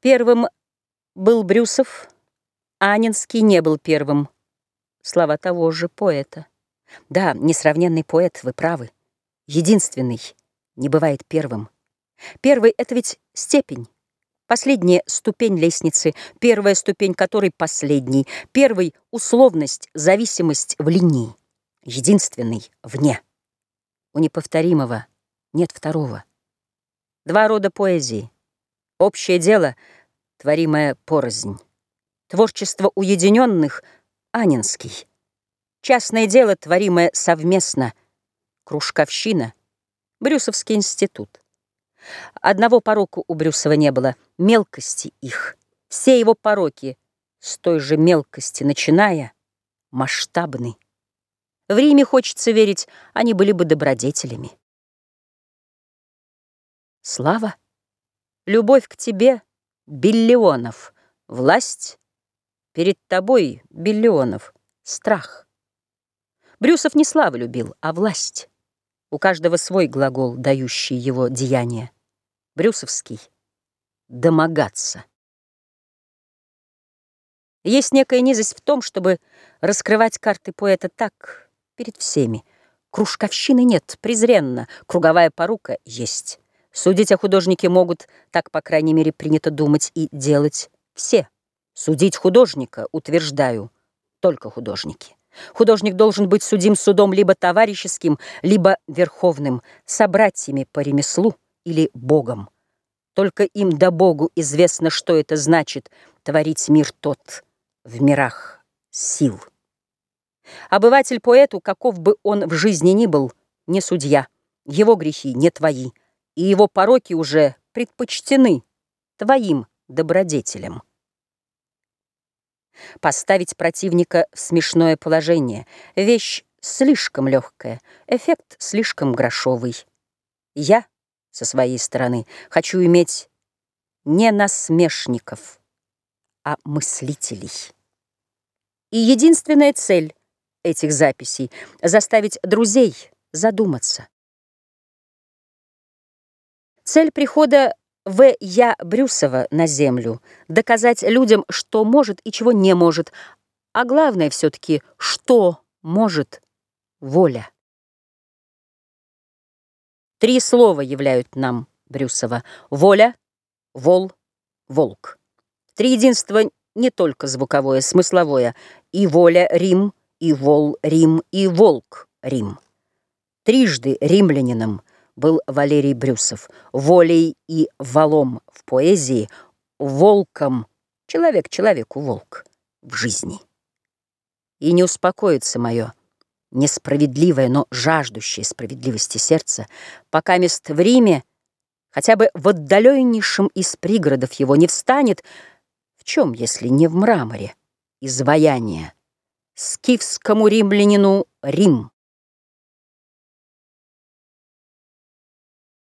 Первым был Брюсов, Анинский не был первым. Слова того же поэта. Да, несравненный поэт, вы правы. Единственный не бывает первым. Первый — это ведь степень. Последняя ступень лестницы, первая ступень которой последний. Первый — условность, зависимость в линии. Единственный — вне. У неповторимого нет второго. Два рода поэзии. Общее дело, творимое порознь. Творчество уединенных — Анинский. Частное дело, творимое совместно. Кружковщина — Брюсовский институт. Одного порока у Брюсова не было — мелкости их. Все его пороки, с той же мелкости начиная, масштабны. В Риме, хочется верить, они были бы добродетелями. Слава, любовь к тебе — биллионов, власть — перед тобой биллионов, страх. Брюсов не славу любил, а власть. У каждого свой глагол, дающий его деяние. Брюсовский — домогаться. Есть некая низость в том, чтобы раскрывать карты поэта так, перед всеми. Кружковщины нет, презренно, круговая порука есть. Судить о художнике могут, так, по крайней мере, принято думать и делать все. Судить художника, утверждаю, только художники. Художник должен быть судим судом либо товарищеским, либо верховным, собратьями по ремеслу или Богом. Только им да Богу известно, что это значит творить мир тот в мирах сил. Обыватель поэту, каков бы он в жизни ни был, не судья. Его грехи не твои и его пороки уже предпочтены твоим добродетелям. Поставить противника в смешное положение — вещь слишком легкая, эффект слишком грошовый. Я, со своей стороны, хочу иметь не насмешников, а мыслителей. И единственная цель этих записей — заставить друзей задуматься. Цель прихода В. Я. Брюсова на Землю — доказать людям, что может и чего не может, а главное все-таки, что может воля. Три слова являют нам Брюсова — воля, вол, волк. Три единства не только звуковое, смысловое, и воля — Рим, и вол — Рим, и волк — Рим. Трижды римлянином — был Валерий Брюсов. Волей и валом в поэзии, волком, человек человеку волк, в жизни. И не успокоится мое несправедливое, но жаждущее справедливости сердце, пока мест в Риме, хотя бы в отдаленнейшем из пригородов его не встанет, в чем, если не в мраморе, изваяние, скифскому римлянину Рим.